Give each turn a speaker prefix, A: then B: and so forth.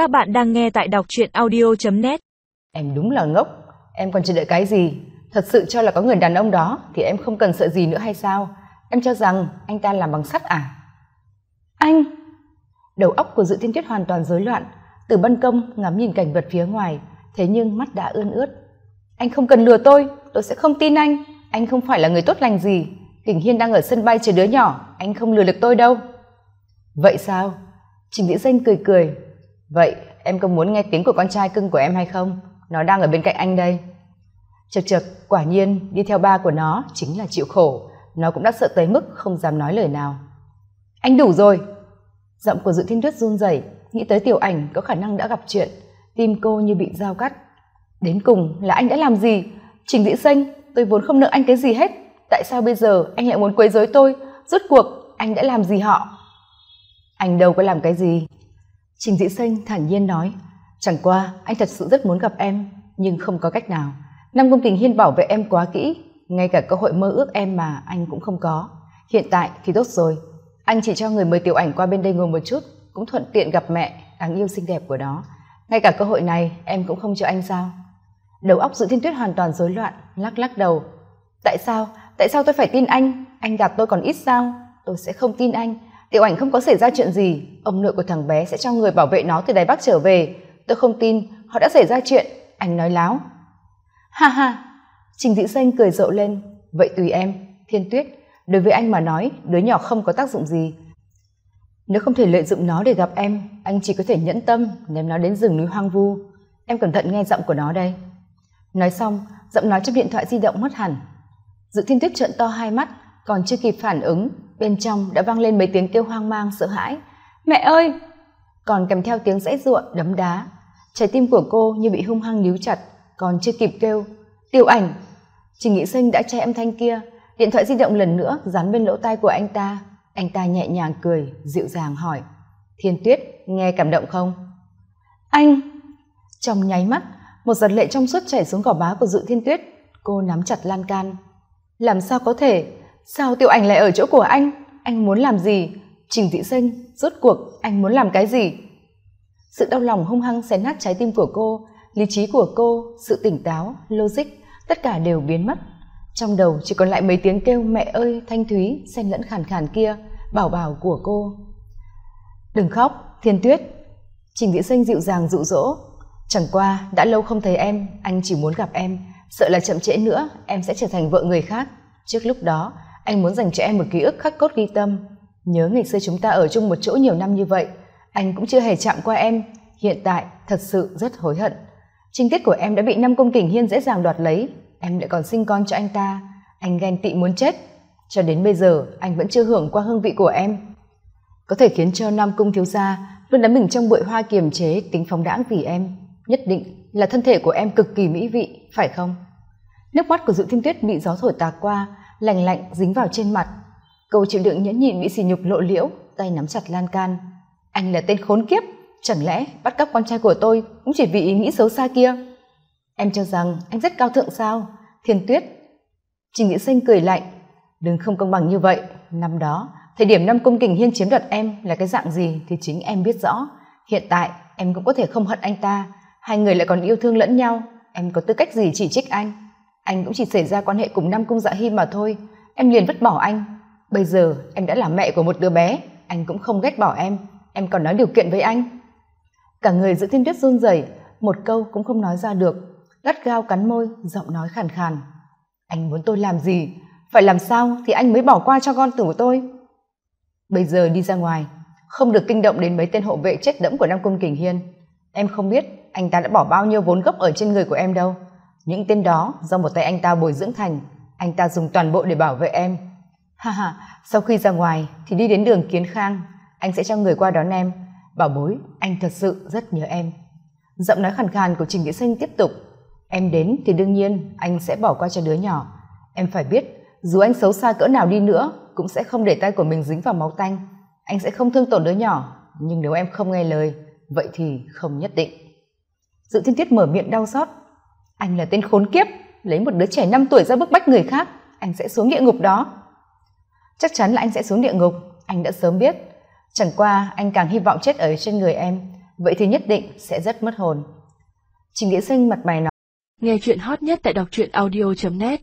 A: Các bạn đang nghe tại đọc truyện audio.net
B: Em đúng là ngốc, em còn chờ đợi cái gì? Thật sự cho là có người đàn ông đó thì em không cần sợ gì nữa hay sao? Em cho rằng anh ta làm bằng sắt à? Anh! Đầu óc của Dự Thiên Tuyết hoàn toàn rối loạn, từ ban công ngắm nhìn cảnh vật phía ngoài, thế nhưng mắt đã ươn ướt. Anh không cần lừa tôi, tôi sẽ không tin anh. Anh không phải là người tốt lành gì. Kình Hiên đang ở sân bay chờ đứa nhỏ, anh không lừa được tôi đâu. Vậy sao? Trình Vĩ Danh cười cười. Vậy em có muốn nghe tiếng của con trai cưng của em hay không? Nó đang ở bên cạnh anh đây. Chật chật, quả nhiên đi theo ba của nó chính là chịu khổ. Nó cũng đã sợ tới mức không dám nói lời nào. Anh đủ rồi. Giọng của Dự Thiên Tuyết run rẩy, nghĩ tới tiểu ảnh có khả năng đã gặp chuyện, tim cô như bị dao cắt. Đến cùng là anh đã làm gì? Trình dĩ Xanh, tôi vốn không nợ anh cái gì hết. Tại sao bây giờ anh lại muốn quấy rối tôi? Rốt cuộc anh đã làm gì họ? Anh đâu có làm cái gì. Trình Dĩ Sinh thản nhiên nói, chẳng qua anh thật sự rất muốn gặp em, nhưng không có cách nào. Nam Công Tình Hiên bảo vệ em quá kỹ, ngay cả cơ hội mơ ước em mà anh cũng không có. Hiện tại thì tốt rồi, anh chỉ cho người mời tiểu ảnh qua bên đây ngồi một chút, cũng thuận tiện gặp mẹ đáng yêu xinh đẹp của đó. Ngay cả cơ hội này em cũng không cho anh sao? Đầu óc Dự Thiên Tuyết hoàn toàn rối loạn, lắc lắc đầu. Tại sao? Tại sao tôi phải tin anh? Anh gạt tôi còn ít sao? Tôi sẽ không tin anh tiểu ảnh không có xảy ra chuyện gì, ông nội của thằng bé sẽ cho người bảo vệ nó từ đài bắc trở về. Tôi không tin, họ đã xảy ra chuyện, anh nói láo. Ha ha, trình dĩ xanh cười rộ lên. Vậy tùy em, thiên tuyết, đối với anh mà nói, đứa nhỏ không có tác dụng gì. Nếu không thể lợi dụng nó để gặp em, anh chỉ có thể nhẫn tâm ném nó đến rừng núi hoang vu. Em cẩn thận nghe giọng của nó đây. Nói xong, giọng nói trong điện thoại di động mất hẳn. Dự thiên tuyết trợn to hai mắt, còn chưa kịp phản ứng bên trong đã vang lên mấy tiếng kêu hoang mang, sợ hãi. Mẹ ơi! Còn kèm theo tiếng dãy ruộng, đấm đá. Trái tim của cô như bị hung hăng níu chặt, còn chưa kịp kêu. Tiểu ảnh! Trình nghĩ sinh đã che âm thanh kia, điện thoại di động lần nữa dán bên lỗ tai của anh ta. Anh ta nhẹ nhàng cười, dịu dàng hỏi, thiên tuyết, nghe cảm động không? Anh! Trong nháy mắt, một giọt lệ trong suốt chảy xuống gò má của dự thiên tuyết, cô nắm chặt lan can. Làm sao có thể? Sao tiểu ảnh lại ở chỗ của anh? Anh muốn làm gì? Trình thị sinh, rốt cuộc anh muốn làm cái gì? Sự đau lòng hung hăng xé nát trái tim của cô, lý trí của cô, sự tỉnh táo, logic, tất cả đều biến mất. Trong đầu chỉ còn lại mấy tiếng kêu, mẹ ơi, thanh thúy, xen lẫn khàn khàn kia, bảo bảo của cô. Đừng khóc, thiên tuyết. Trình Thị sinh dịu dàng dụ dỗ. Chẳng qua, đã lâu không thấy em, anh chỉ muốn gặp em. Sợ là chậm trễ nữa, em sẽ trở thành vợ người khác. Trước lúc đó anh muốn dành cho em một ký ức khắc cốt ghi tâm. Nhớ ngày xưa chúng ta ở chung một chỗ nhiều năm như vậy. Anh cũng chưa hề chạm qua em. Hiện tại, thật sự rất hối hận. Trinh tiết của em đã bị năm công kình hiên dễ dàng đoạt lấy. Em lại còn sinh con cho anh ta. Anh ghen tị muốn chết. Cho đến bây giờ, anh vẫn chưa hưởng qua hương vị của em. Có thể khiến cho nam cung thiếu gia luôn đắm mình trong bụi hoa kiềm chế, tính phóng đãng vì em. Nhất định là thân thể của em cực kỳ mỹ vị, phải không? Nước mắt của dự thiên tuyết bị gió thổi tạt qua lành lạnh dính vào trên mặt. Câu chịu đựng nhẫn nhịn bị sỉ nhục lộ liễu, tay nắm chặt lan can. Anh là tên khốn kiếp, chẳng lẽ bắt cóc con trai của tôi cũng chỉ vì ý nghĩ xấu xa kia? Em cho rằng anh rất cao thượng sao? Thiên tuyết. Trình nghĩ sinh cười lạnh. Đừng không công bằng như vậy. Năm đó, thời điểm năm công kình hiên chiếm đoạt em là cái dạng gì thì chính em biết rõ. Hiện tại, em cũng có thể không hận anh ta. Hai người lại còn yêu thương lẫn nhau. Em có tư cách gì chỉ trích anh? Anh cũng chỉ xảy ra quan hệ cùng năm cung dạ hy mà thôi. Em liền vứt bỏ anh. Bây giờ em đã là mẹ của một đứa bé, anh cũng không ghét bỏ em. Em còn nói điều kiện với anh. Cả người giữ thiên tuyết run rẩy, một câu cũng không nói ra được. Gắt gao cắn môi, giọng nói khàn khàn. Anh muốn tôi làm gì? Phải làm sao thì anh mới bỏ qua cho con tử của tôi? Bây giờ đi ra ngoài. Không được kinh động đến mấy tên hộ vệ chết đẫm của nam cung kình hiên. Em không biết anh ta đã bỏ bao nhiêu vốn gốc ở trên người của em đâu những tên đó do một tay anh ta bồi dưỡng thành. Anh ta dùng toàn bộ để bảo vệ em. Ha ha, sau khi ra ngoài thì đi đến đường kiến khang. Anh sẽ cho người qua đón em. Bảo bối, anh thật sự rất nhớ em. Giọng nói khàn khàn của trình nghĩa sinh tiếp tục. Em đến thì đương nhiên anh sẽ bỏ qua cho đứa nhỏ. Em phải biết, dù anh xấu xa cỡ nào đi nữa, cũng sẽ không để tay của mình dính vào máu tanh. Anh sẽ không thương tổn đứa nhỏ, nhưng nếu em không nghe lời, vậy thì không nhất định. Dự thiên tiết mở miệng đau xót anh là tên khốn kiếp, lấy một đứa trẻ năm tuổi ra bức bách người khác, anh sẽ xuống địa ngục đó. Chắc chắn là anh sẽ xuống địa ngục, anh đã sớm biết. Chẳng qua, anh càng hy vọng chết ở trên người em, vậy thì nhất định sẽ rất mất hồn. Trình nghĩa sinh mặt mày nói.
A: Nghe chuyện hot nhất tại đọc truyện audio net.